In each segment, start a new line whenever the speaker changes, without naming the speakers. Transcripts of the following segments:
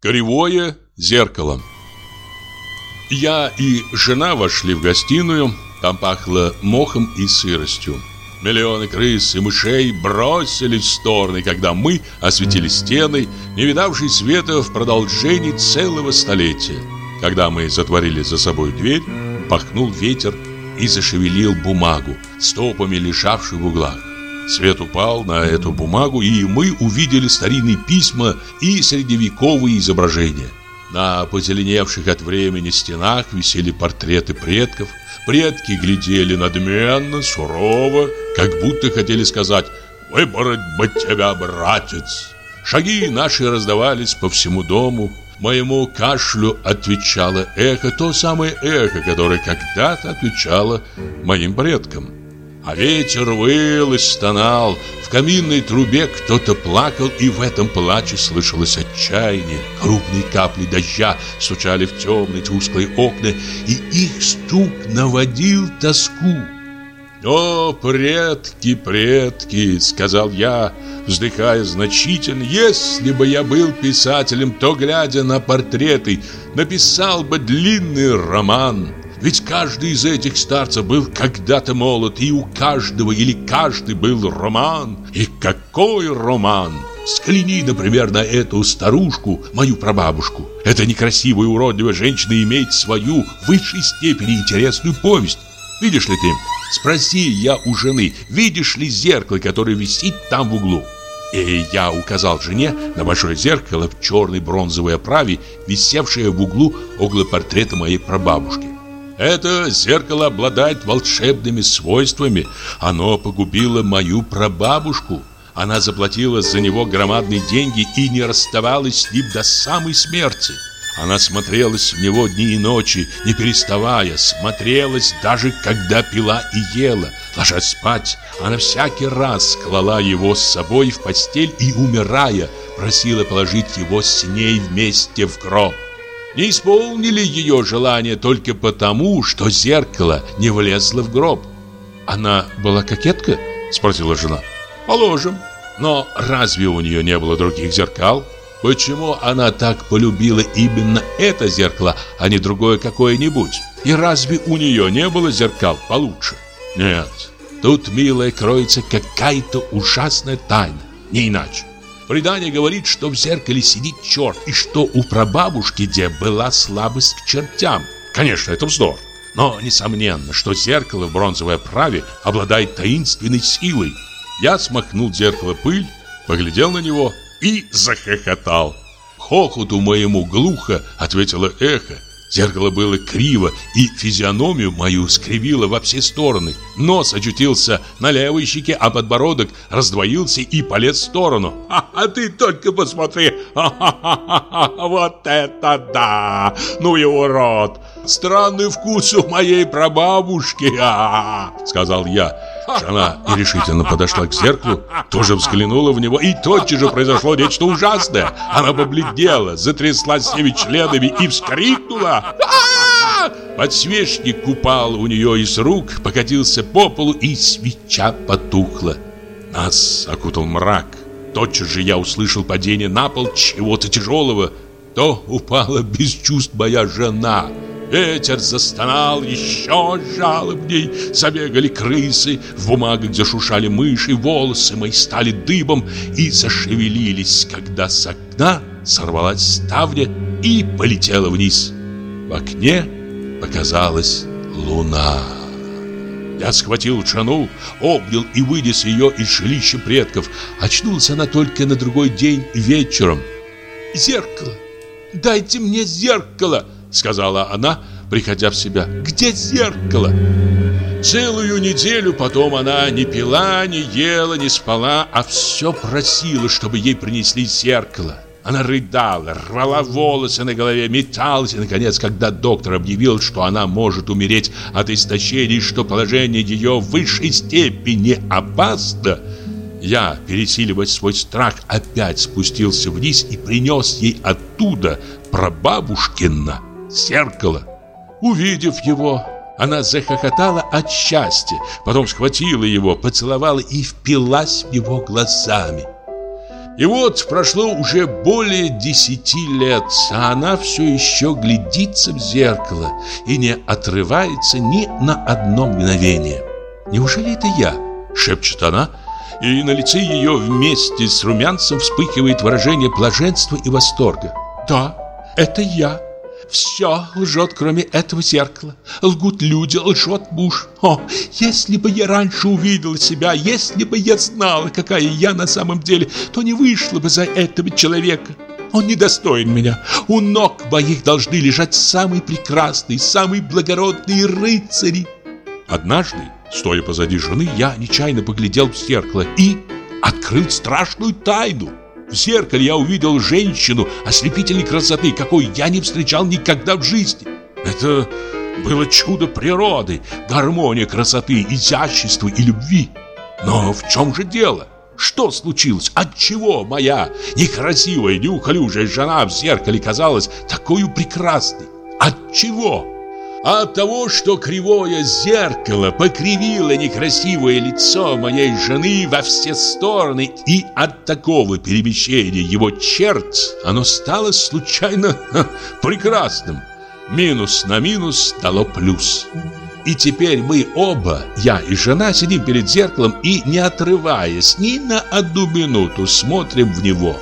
Кривое зеркало Я и жена вошли в гостиную, там пахло мохом и сыростью. Миллионы крыс и мышей бросились в стороны, когда мы осветили стены, не видавшие света в продолжении целого столетия. Когда мы затворили за собой дверь, пахнул ветер и зашевелил бумагу, стопами лежавшую в углах. Свет упал на эту бумагу, и мы увидели старинные письма и средневековые изображения. На позеленевших от времени стенах висели портреты предков. Предки глядели надменно, сурово, как будто хотели сказать «Выбрать бы тебя, братец!». Шаги наши раздавались по всему дому. Моему кашлю отвечало эхо, то самое эхо, которое когда-то отвечало моим предкам. А ветер выл и стонал, в каминной трубе кто-то плакал, и в этом плаче слышалось отчаяние. Крупные капли дождя стучали в темные тусклые окна, и их стук наводил тоску. «О, предки, предки!» — сказал я, вздыхая значительно. «Если бы я был писателем, то, глядя на портреты, написал бы длинный роман». Ведь каждый из этих старцев был когда-то молод, и у каждого или каждый был роман. И какой роман! Скляни, например, на эту старушку, мою прабабушку. Эта некрасивая уродливая женщина имеет свою в высшей степени интересную повесть. Видишь ли ты? Спроси я у жены, видишь ли зеркало, которое висит там в углу? И я указал жене на большое зеркало в черной бронзовой оправе, висевшее в углу около портрета моей прабабушки. Это зеркало обладает волшебными свойствами. Оно погубило мою прабабушку. Она заплатила за него громадные деньги и не расставалась с ним до самой смерти. Она смотрелась в него дни и ночи, не переставая, смотрелась даже когда пила и ела. Ложась спать, она всякий раз клала его с собой в постель и, умирая, просила положить его с ней вместе в гроб не исполнили ее желание только потому, что зеркало не влезло в гроб. «Она была кокетка?» – спросила жена. «Положим. Но разве у нее не было других зеркал? Почему она так полюбила именно это зеркало, а не другое какое-нибудь? И разве у нее не было зеркал получше? Нет, тут, милая, кроется какая-то ужасная тайна, не иначе. Предание говорит, что в зеркале сидит черт, и что у прабабушки где была слабость к чертям. Конечно, это вздор. Но несомненно, что зеркало в бронзовой оправе обладает таинственной силой. Я смахнул зеркало пыль, поглядел на него и захохотал. Хохоту моему глухо ответило эхо. Зеркало было криво, и физиономию мою скривило во все стороны. Нос очутился на левой щеке, а подбородок раздвоился и полез в сторону. «А, ты только посмотри! Вот это да! Ну и урод! Странный вкус у моей прабабушки!» Сказал я. Жена нерешительно подошла к зеркалу, тоже взглянула в него, и тотчас же произошло нечто ужасное. Она побледнела, затряслась всеми членами и вскрикнула. Подсвечник упал у нее из рук, покатился по полу, и свеча потухла. Нас окутал мрак. Тотчас же я услышал падение на пол чего-то тяжелого. То упала без чувств моя жена. Ветер застонал еще жалобней, забегали крысы, в бумагах зашушали мыши, волосы мои стали дыбом и зашевелились, когда с окна сорвалась ставня и полетела вниз. В окне показалась луна. Я схватил Джану, обнял и вынес ее из жилища предков. Очнулась она только на другой день вечером. «Зеркало! Дайте мне зеркало!» Сказала она, приходя в себя. Где зеркало? Целую неделю потом она не пила, не ела, не спала А все просила, чтобы ей принесли зеркало. Она рыдала, рвала волосы на голове, металась, и, наконец, когда доктор объявил, что она может умереть от истощения, что положение ее в высшей степени опасно, я, пересиливая свой страх, опять спустился вниз и принес ей оттуда прабабушкина зеркало. Увидев его, она захохотала от счастья, потом схватила его, поцеловала и впилась в него глазами. И вот прошло уже более десяти лет, а она все еще глядится в зеркало и не отрывается ни на одно мгновение. «Неужели это я?» – шепчет она, и на лице ее вместе с румянцем вспыхивает выражение блаженства и восторга. «Да, это я!» Все лжет, кроме этого зеркала. Лгут люди, лжет муж. О, если бы я раньше увидела себя, если бы я знала, какая я на самом деле, то не вышла бы за этого человека. Он недостоин меня. У ног моих должны лежать самые прекрасные, самые благородные рыцари. Однажды, стоя позади жены, я нечаянно поглядел в зеркало и открыл страшную тайну. В зеркале я увидел женщину ослепительной красоты, какой я не встречал никогда в жизни. Это было чудо природы, гармония красоты, изящества и любви. Но в чем же дело? Что случилось? Отчего моя некрасивая, неуклюжая жена в зеркале казалась такой прекрасной? Отчего? А от того, что кривое зеркало покривило некрасивое лицо моей жены во все стороны, и от такого перемещения его черт оно стало случайно ха, прекрасным. Минус на минус дало плюс. И теперь мы оба, я и жена, сидим перед зеркалом и, не отрываясь ни на одну минуту, смотрим в него.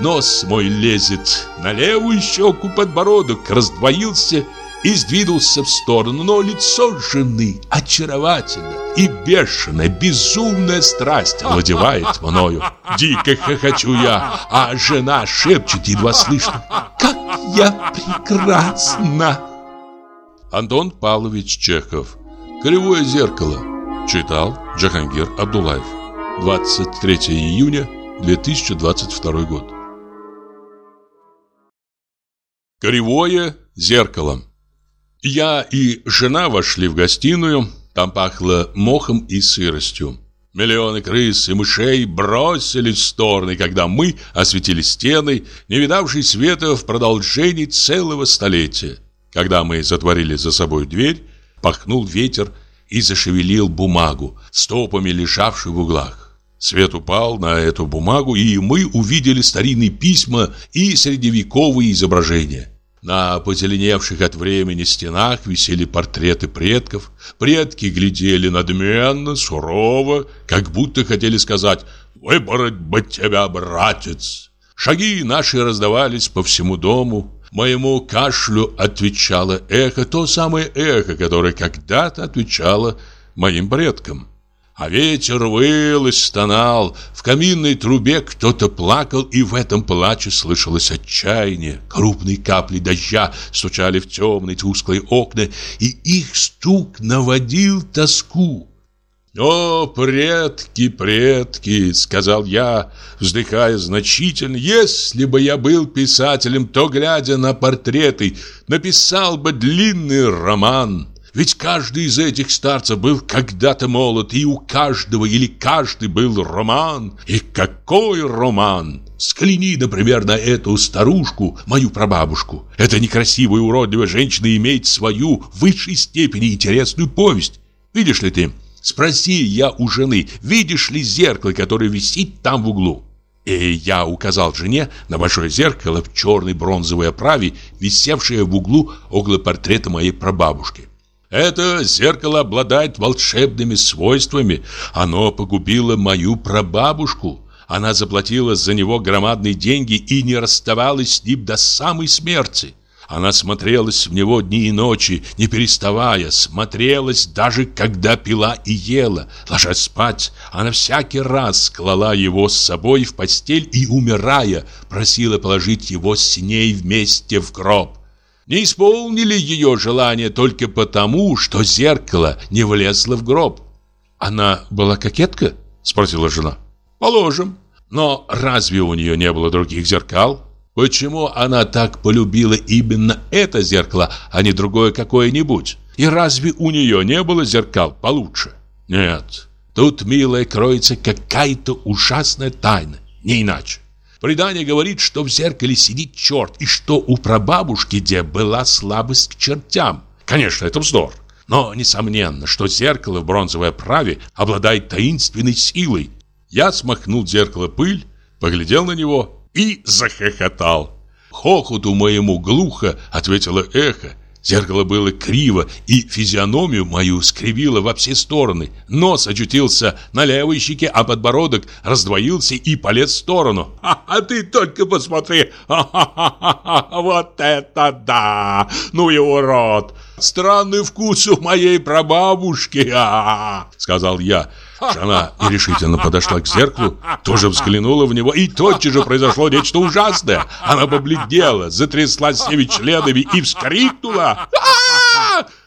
Нос мой лезет на левую щеку, подбородок раздвоился и сдвинулся в сторону, но лицо жены очаровательно и бешеная, безумная страсть овладевает мною. Дико хохочу я, а жена шепчет едва слышно «Как я прекрасна!» Антон Павлович Чехов. «Кривое зеркало» Читал Джахангир Абдулаев. 23 июня 2022 год Кривое зеркало я и жена вошли в гостиную. Там пахло мохом и сыростью. Миллионы крыс и мышей бросились в стороны, когда мы осветили стены, не видавшие света в продолжении целого столетия. Когда мы затворили за собой дверь, пахнул ветер и зашевелил бумагу, стопами лежавшую в углах. Свет упал на эту бумагу, и мы увидели старинные письма и средневековые изображения. На позеленевших от времени стенах висели портреты предков. Предки глядели надменно, сурово, как будто хотели сказать «Выбрать бы тебя, братец!». Шаги наши раздавались по всему дому. Моему кашлю отвечало эхо, то самое эхо, которое когда-то отвечало моим предкам. А ветер выл и стонал, в каминной трубе кто-то плакал, и в этом плаче слышалось отчаяние. Крупные капли дождя стучали в темные тусклые окна, и их стук наводил тоску. «О, предки, предки!» — сказал я, вздыхая значительно. «Если бы я был писателем, то, глядя на портреты, написал бы длинный роман». Ведь каждый из этих старцев был когда-то молод, и у каждого или каждый был роман. И какой роман! Скляни, например, на эту старушку, мою прабабушку. Эта некрасивая уродливая женщина имеет свою в высшей степени интересную повесть. Видишь ли ты? Спроси я у жены, видишь ли зеркало, которое висит там в углу? И я указал жене на большое зеркало в черной бронзовой оправе, висевшее в углу около портрета моей прабабушки. Это зеркало обладает волшебными свойствами. Оно погубило мою прабабушку. Она заплатила за него громадные деньги и не расставалась с ним до самой смерти. Она смотрелась в него дни и ночи, не переставая, смотрелась даже когда пила и ела. Ложась спать, она всякий раз клала его с собой в постель и, умирая, просила положить его с ней вместе в гроб не исполнили ее желание только потому, что зеркало не влезло в гроб. «Она была кокетка?» – спросила жена. «Положим. Но разве у нее не было других зеркал? Почему она так полюбила именно это зеркало, а не другое какое-нибудь? И разве у нее не было зеркал получше? Нет. Тут, милая, кроется какая-то ужасная тайна, не иначе. Предание говорит, что в зеркале сидит черт, и что у прабабушки где была слабость к чертям. Конечно, это вздор. Но несомненно, что зеркало в бронзовой оправе обладает таинственной силой. Я смахнул зеркало пыль, поглядел на него и захохотал. Хохоту моему глухо ответило эхо. Зеркало было криво, и физиономию мою скривило во все стороны. Нос очутился на левой щеке, а подбородок раздвоился и полез в сторону. «А, ты только посмотри! Вот это да! Ну и урод! Странный вкус у моей прабабушки!» Сказал я. Жена нерешительно подошла к зеркалу, тоже взглянула в него, и тотчас же произошло нечто ужасное. Она побледнела, затряслась всеми членами и вскрикнула.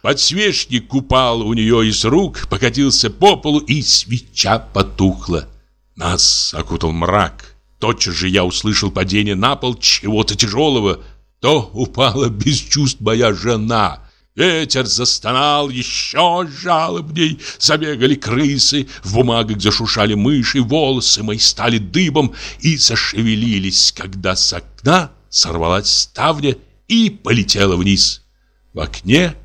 Подсвечник упал у нее из рук, покатился по полу, и свеча потухла. Нас окутал мрак. Тотчас же я услышал падение на пол чего-то тяжелого. То упала без чувств моя жена. Ветер застонал еще жалобней, забегали крысы, в бумагах зашушали мыши, волосы мои стали дыбом и зашевелились, когда с окна сорвалась ставня и полетела вниз. В окне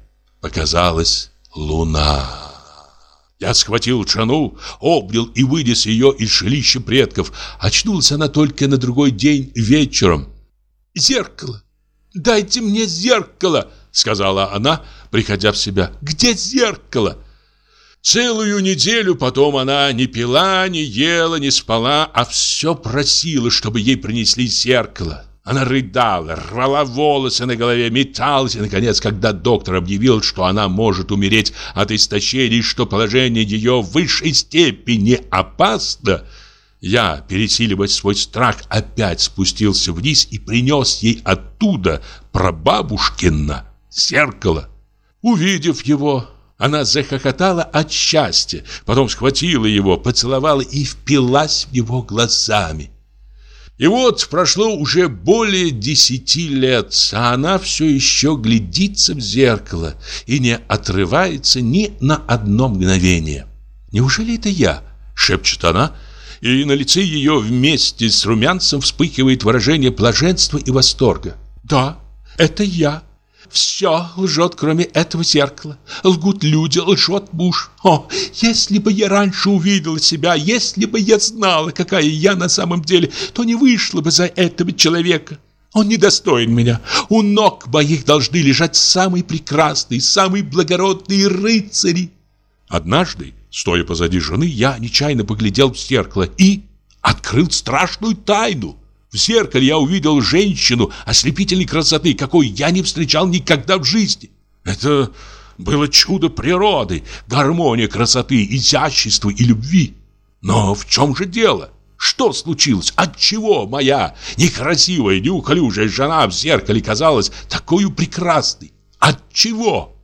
показалась луна. Я схватил жену, обнял и вынес ее из жилища предков. Очнулась она только на другой день вечером. «Зеркало! Дайте мне зеркало!» Сказала она, приходя в себя. Где зеркало? Целую неделю потом она не пила, не ела, не спала, а все просила, чтобы ей принесли зеркало. Она рыдала, рвала волосы на голове, металась, и, наконец, когда доктор объявил, что она может умереть от истощения, что положение ее в высшей степени опасно, я, пересиливая свой страх, опять спустился вниз и принес ей оттуда прабабушкина зеркало. Увидев его, она захохотала от счастья, потом схватила его, поцеловала и впилась в него глазами. И вот прошло уже более десяти лет, а она все еще глядится в зеркало и не отрывается ни на одно мгновение. «Неужели это я?» — шепчет она, и на лице ее вместе с румянцем вспыхивает выражение блаженства и восторга. «Да, это я», все лжет, кроме этого зеркала. Лгут люди, лжет муж. О, если бы я раньше увидела себя, если бы я знала, какая я на самом деле, то не вышла бы за этого человека. Он недостоин меня. У ног моих должны лежать самые прекрасные, самые благородные рыцари. Однажды, стоя позади жены, я нечаянно поглядел в зеркало и открыл страшную тайну. В зеркале я увидел женщину ослепительной красоты, какой я не встречал никогда в жизни. Это было чудо природы, гармония красоты, изящества и любви. Но в чем же дело? Что случилось? Отчего моя некрасивая, неуклюжая жена в зеркале казалась такой прекрасной? Отчего?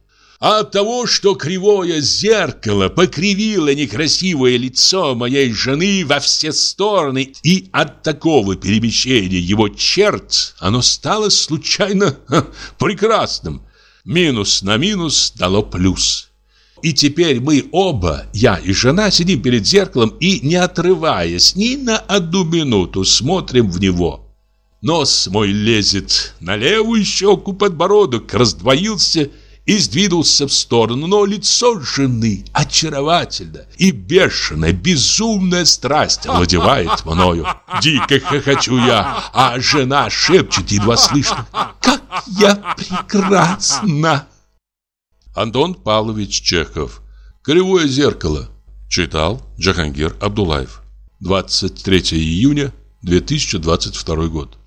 А от того, что кривое зеркало покривило некрасивое лицо моей жены во все стороны, и от такого перемещения его черт оно стало случайно ха, прекрасным. Минус на минус дало плюс. И теперь мы оба, я и жена, сидим перед зеркалом и, не отрываясь ни на одну минуту, смотрим в него. Нос мой лезет на левую щеку, подбородок раздвоился и сдвинулся в сторону, но лицо жены очаровательно и бешеная, безумная страсть овладевает мною. Дико хохочу я, а жена шепчет едва слышно «Как я прекрасна!» Антон Павлович Чехов «Кривое зеркало» Читал Джахангир Абдулаев 23 июня 2022 год